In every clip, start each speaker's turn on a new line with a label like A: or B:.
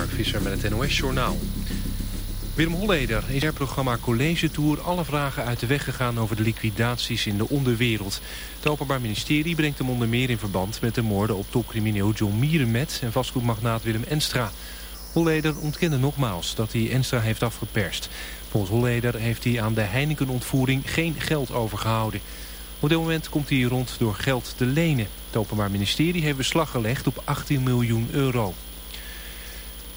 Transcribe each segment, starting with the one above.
A: Mark Visser met het NOS-journaal. Willem Holleder is er programma College Tour alle vragen uit de weg gegaan over de liquidaties in de onderwereld. Het Openbaar Ministerie brengt hem onder meer in verband met de moorden op topcrimineel John Mierenmet en vastgoedmagnaat Willem Enstra. Holleder ontkende nogmaals dat hij Enstra heeft afgeperst. Volgens Holleder heeft hij aan de Heineken-ontvoering geen geld overgehouden. Op dit moment komt hij rond door geld te lenen. Het Openbaar Ministerie heeft beslag gelegd op 18 miljoen euro.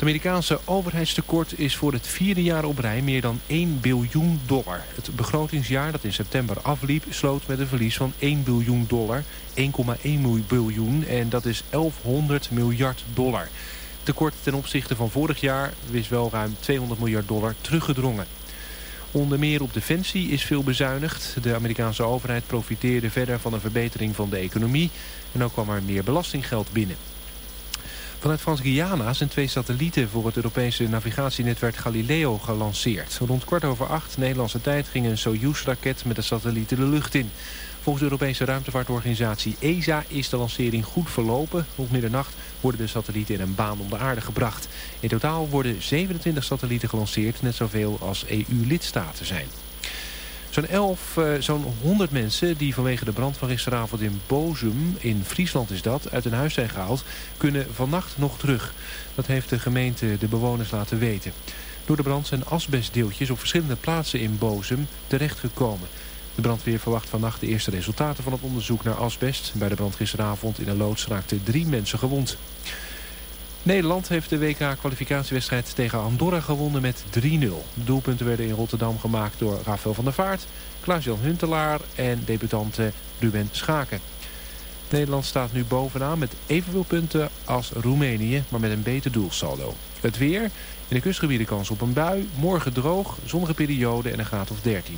A: Amerikaanse overheidstekort is voor het vierde jaar op rij meer dan 1 biljoen dollar. Het begrotingsjaar dat in september afliep sloot met een verlies van 1 biljoen dollar, 1,1 biljoen en dat is 1100 miljard dollar. Tekort ten opzichte van vorig jaar is wel ruim 200 miljard dollar teruggedrongen. Onder meer op defensie is veel bezuinigd. De Amerikaanse overheid profiteerde verder van een verbetering van de economie. En ook kwam er meer belastinggeld binnen. Vanuit Frans-Guyana zijn twee satellieten voor het Europese navigatienetwerk Galileo gelanceerd. Rond kwart over acht Nederlandse tijd ging een Soyuz-raket met de satellieten de lucht in. Volgens de Europese ruimtevaartorganisatie ESA is de lancering goed verlopen. Rond middernacht worden de satellieten in een baan om de aarde gebracht. In totaal worden 27 satellieten gelanceerd, net zoveel als EU-lidstaten zijn. Zo'n 11, uh, zo'n 100 mensen die vanwege de brand van gisteravond in Bozum, in Friesland is dat, uit hun huis zijn gehaald, kunnen vannacht nog terug. Dat heeft de gemeente de bewoners laten weten. Door de brand zijn asbestdeeltjes op verschillende plaatsen in Bozum terechtgekomen. De brandweer verwacht vannacht de eerste resultaten van het onderzoek naar asbest. Bij de brand gisteravond in een loods raakten drie mensen gewond. Nederland heeft de WK-kwalificatiewedstrijd tegen Andorra gewonnen met 3-0. De doelpunten werden in Rotterdam gemaakt door Rafael van der Vaart, Klaas-Jan Huntelaar en debutante Ruben Schaken. Nederland staat nu bovenaan met evenveel punten als Roemenië, maar met een beter doelsaldo. Het weer, in de kustgebieden kans op een bui, morgen droog, zonnige periode en een graad of 13.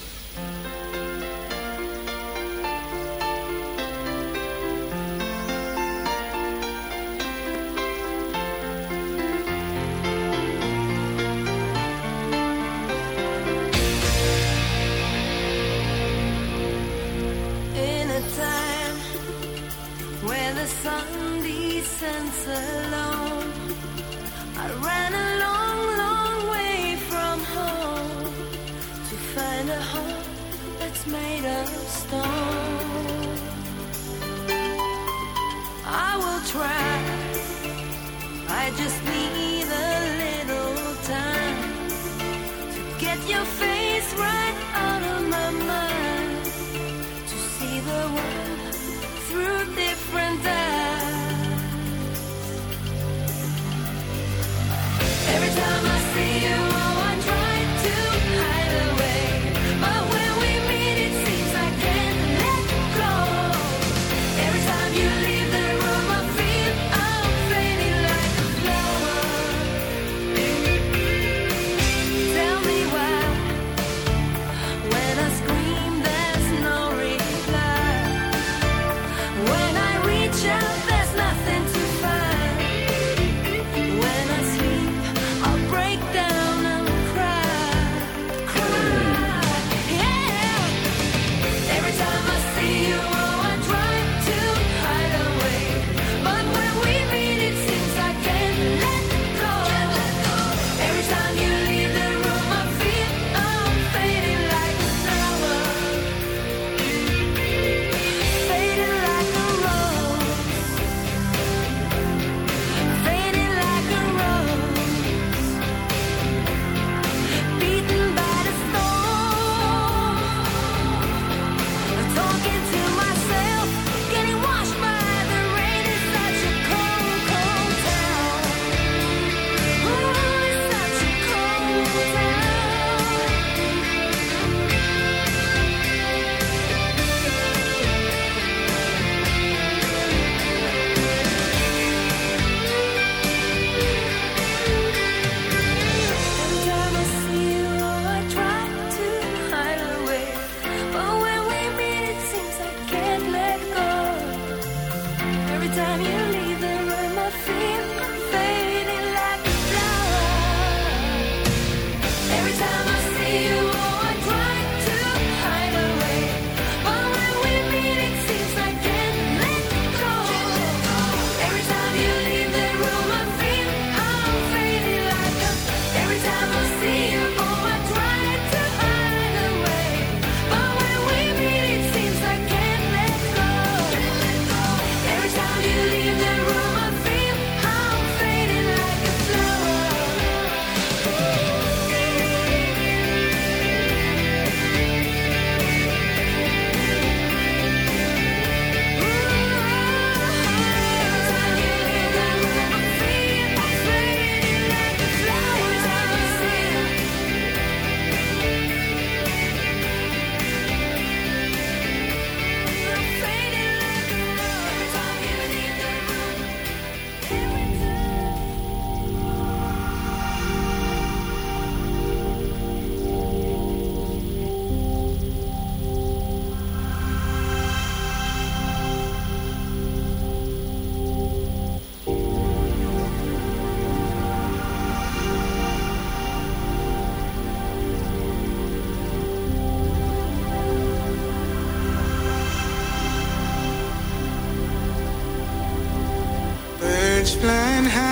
B: flying how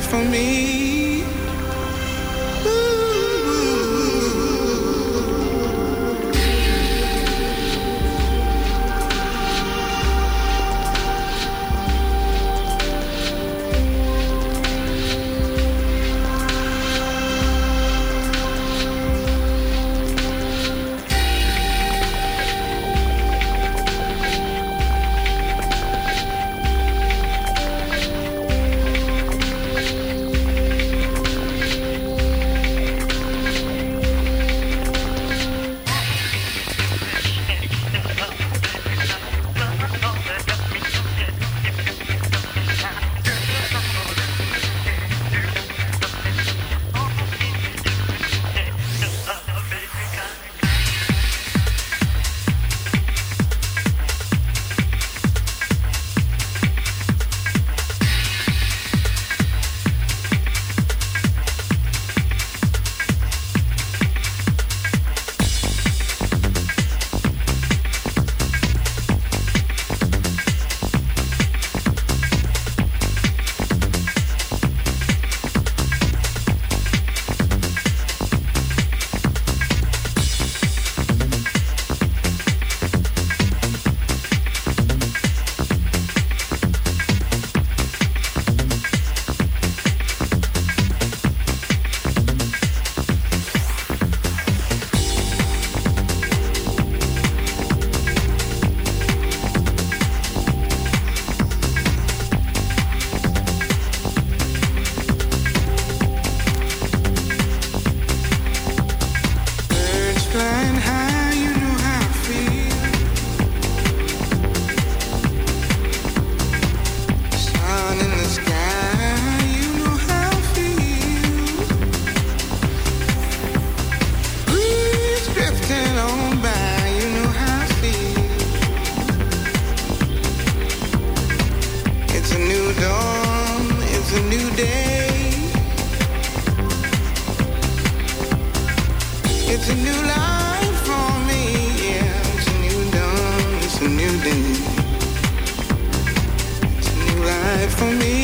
B: for
C: me.
D: for me.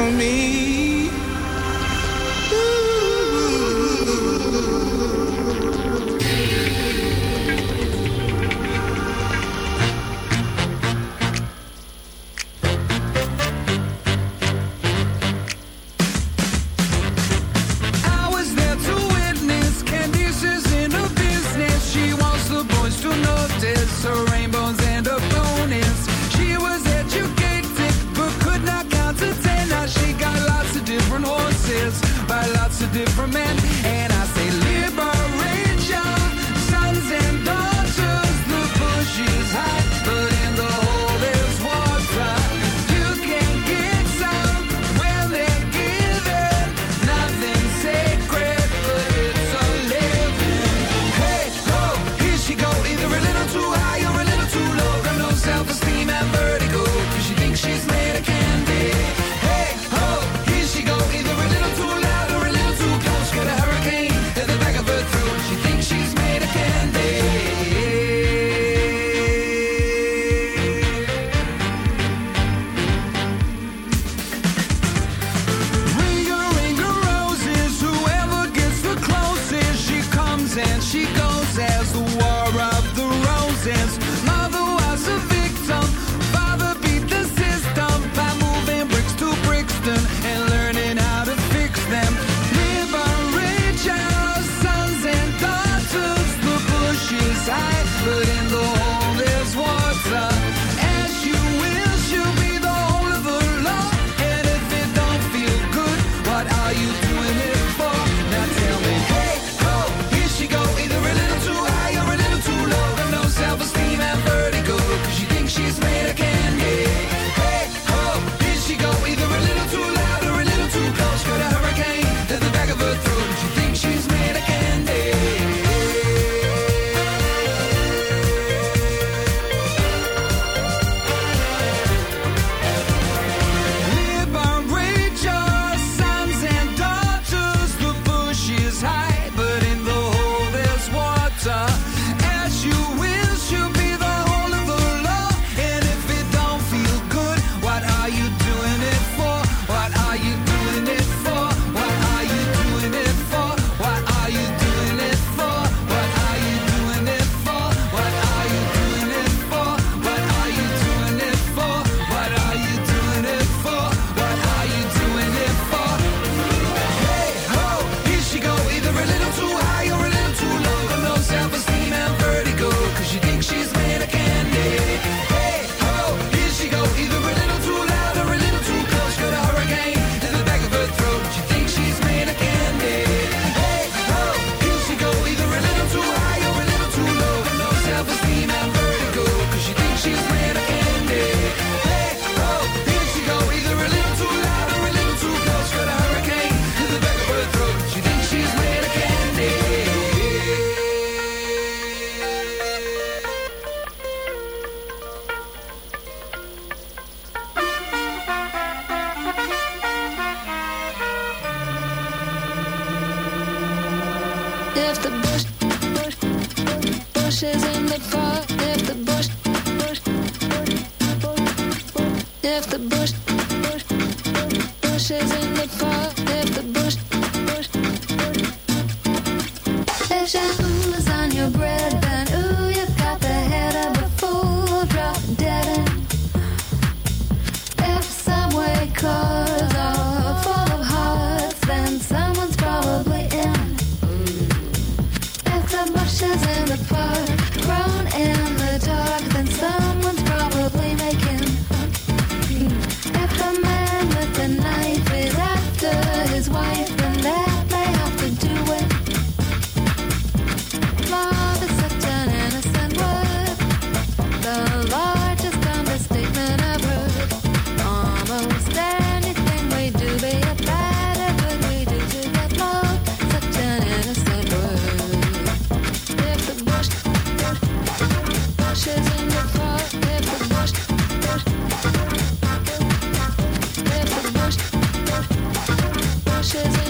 D: In the ashes.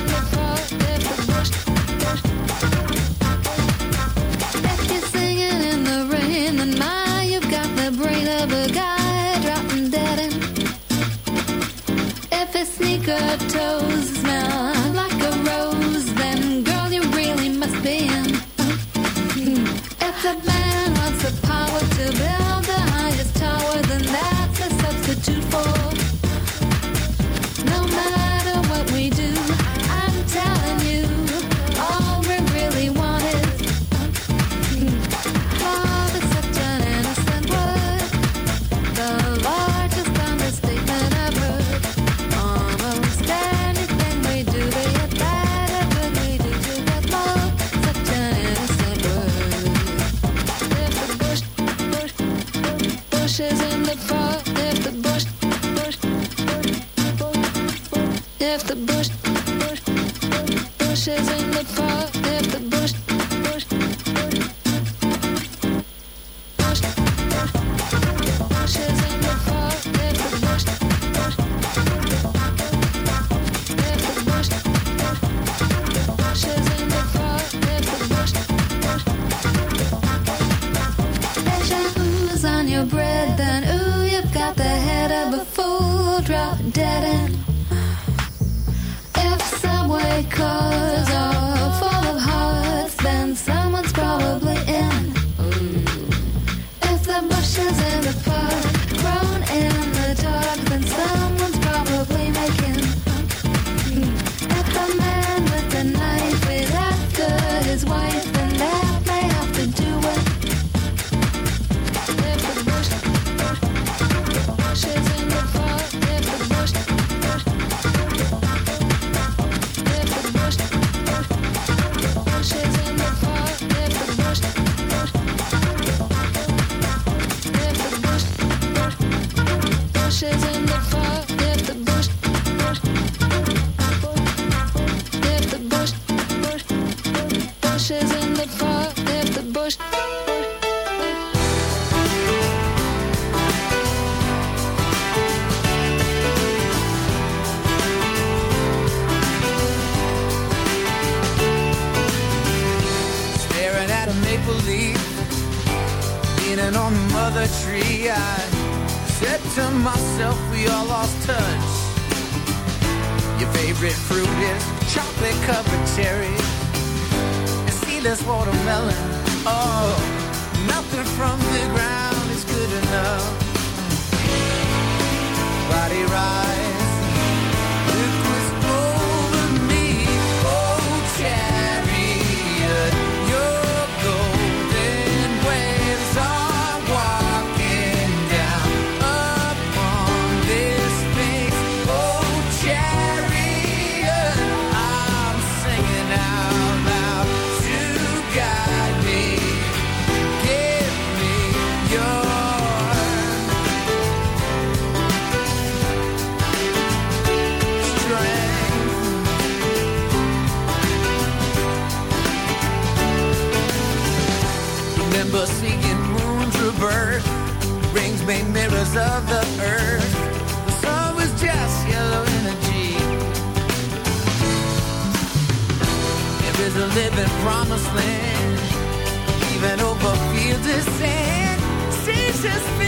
D: is a living promised land, even over fields of sand. She's just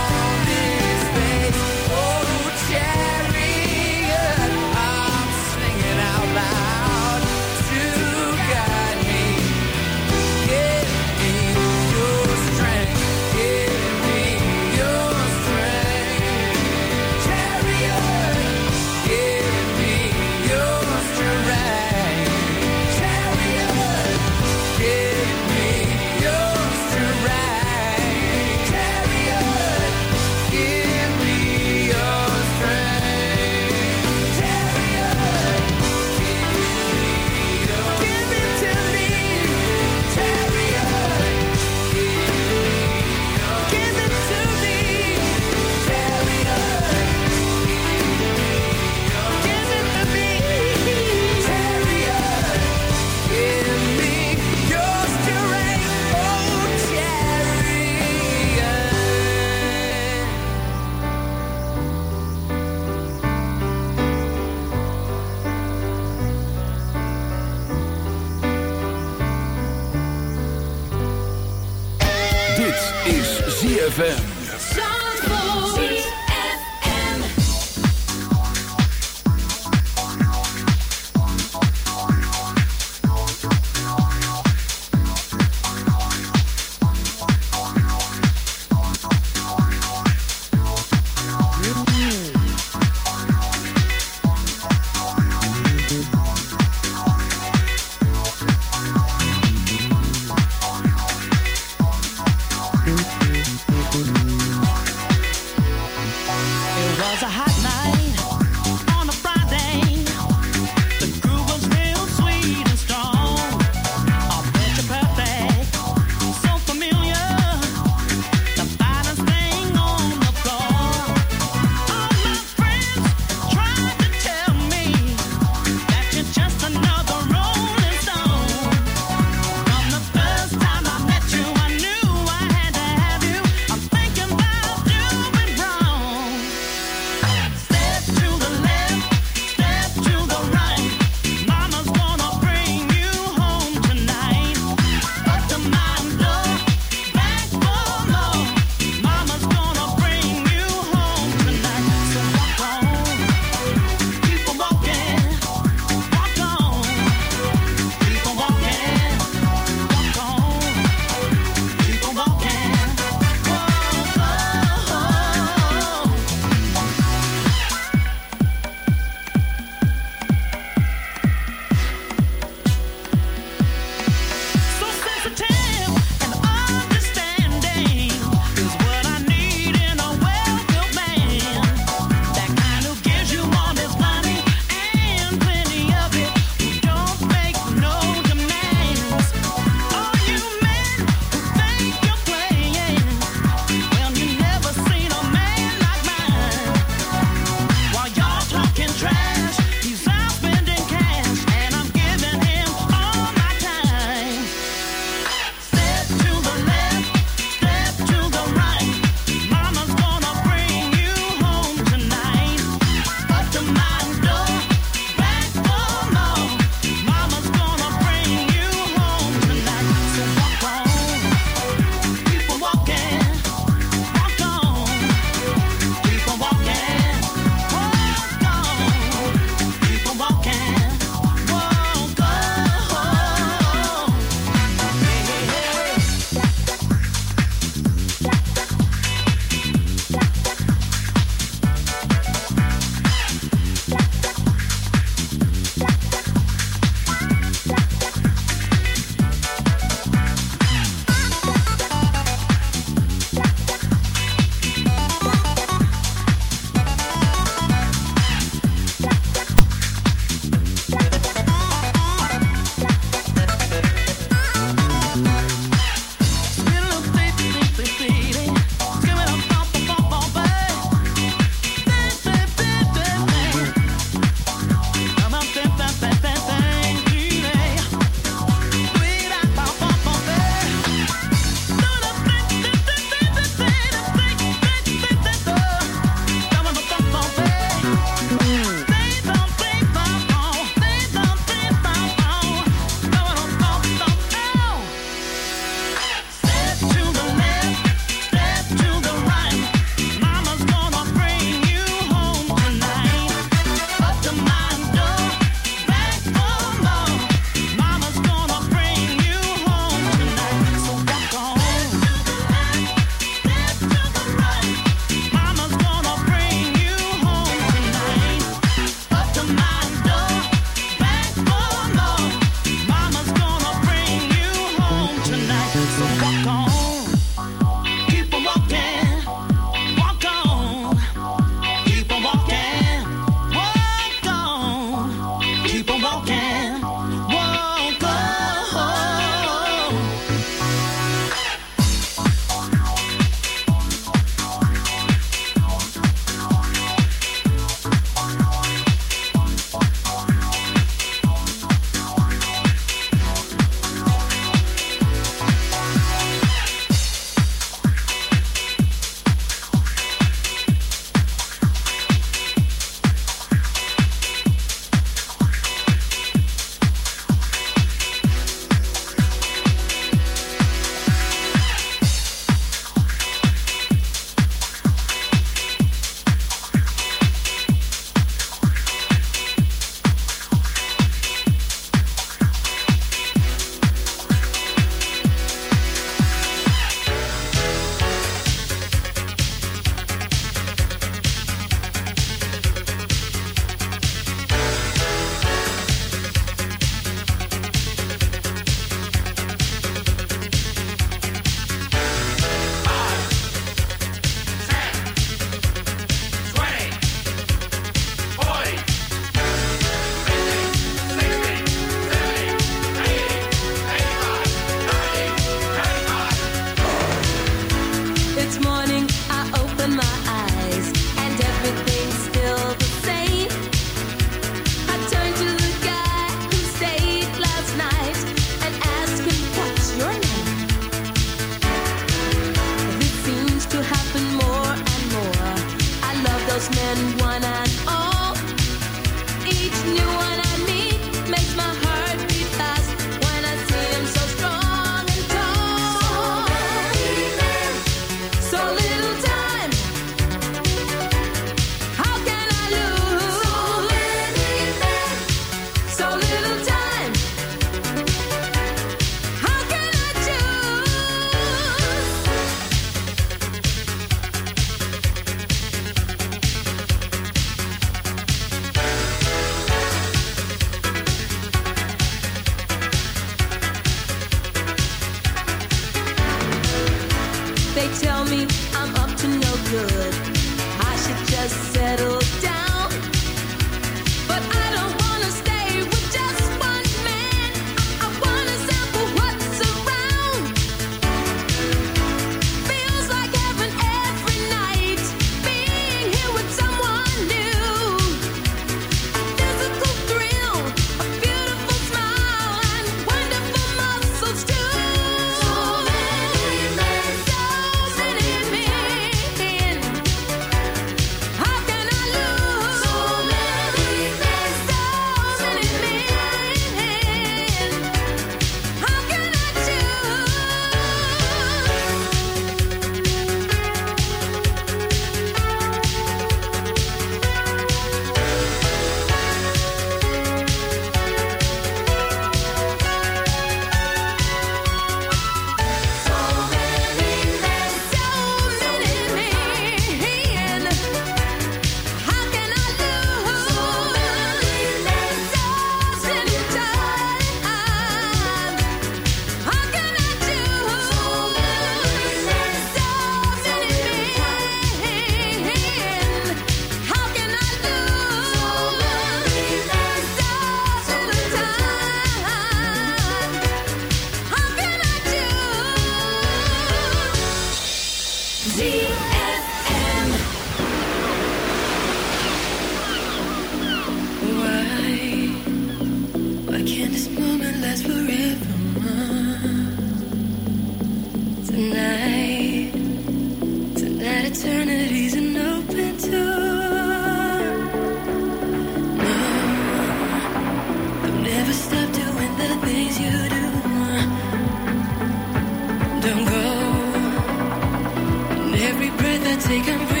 D: every breath I take, I'm breathing.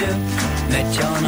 D: Let your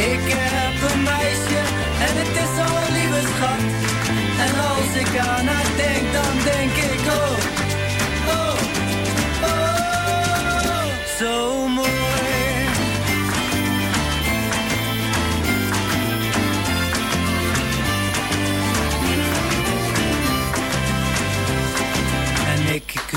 D: Ik heb een meisje en het is al een lieve schat. En als ik aan haar denk, dan denk ik oh, oh, oh. Zo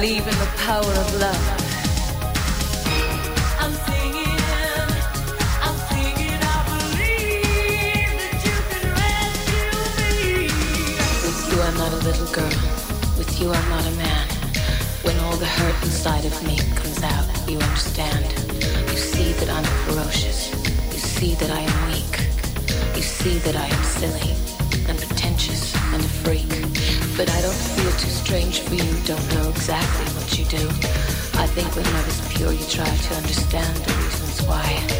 E: believe in the power of love. Try to understand the reasons why.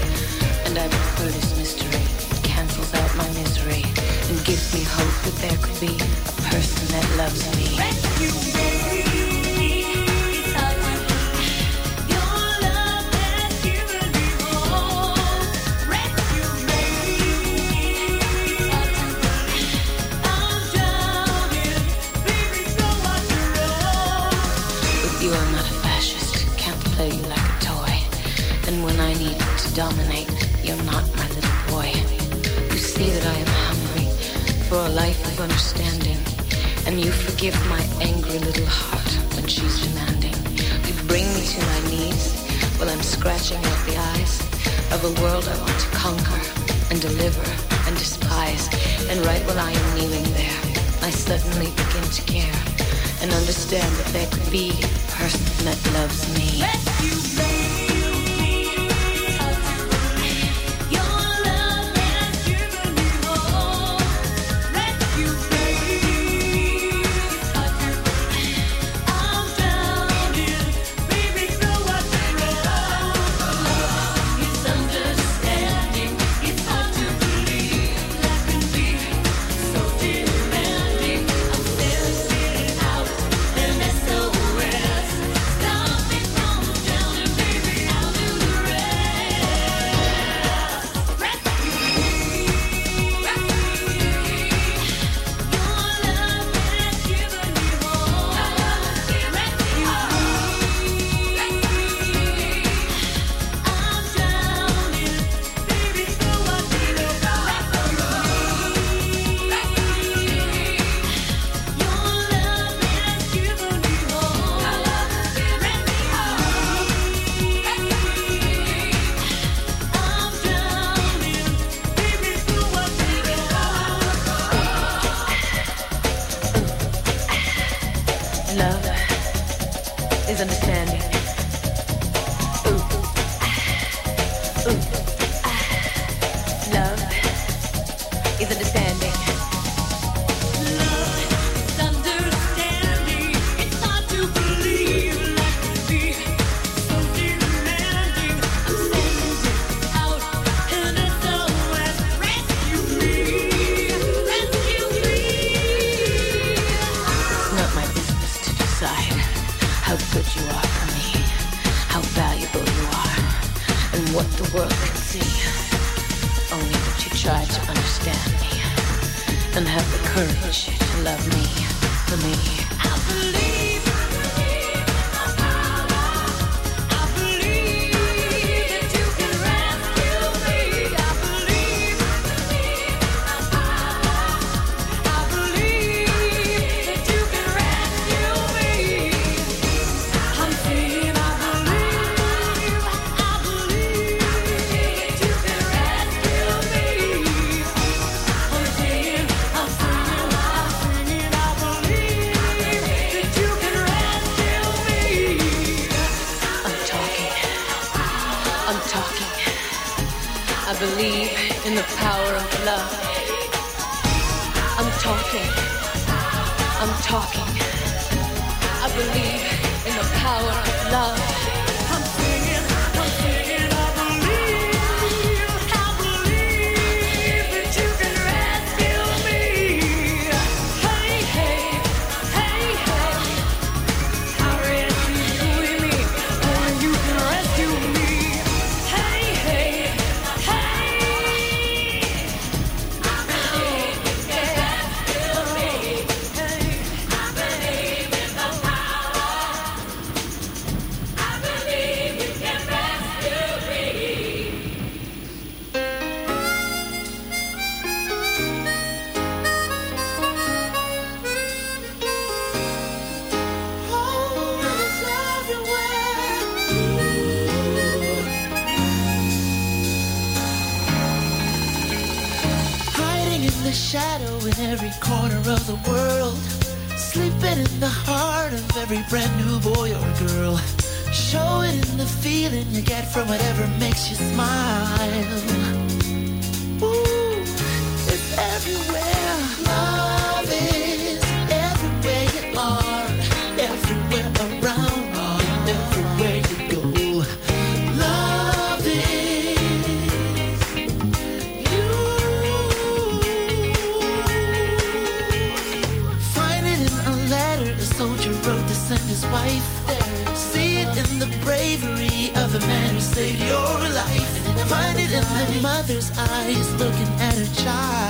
E: mother's eyes looking at her child.